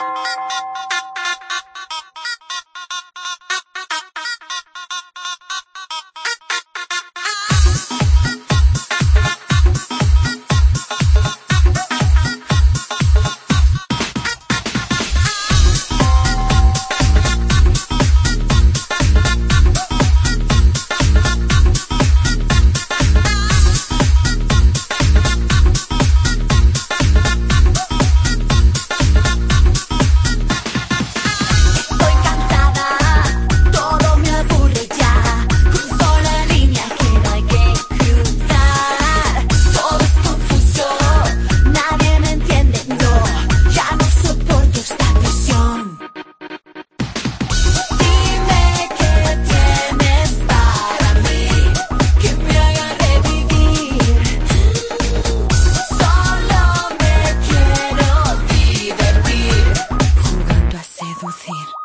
Thank you. reducir.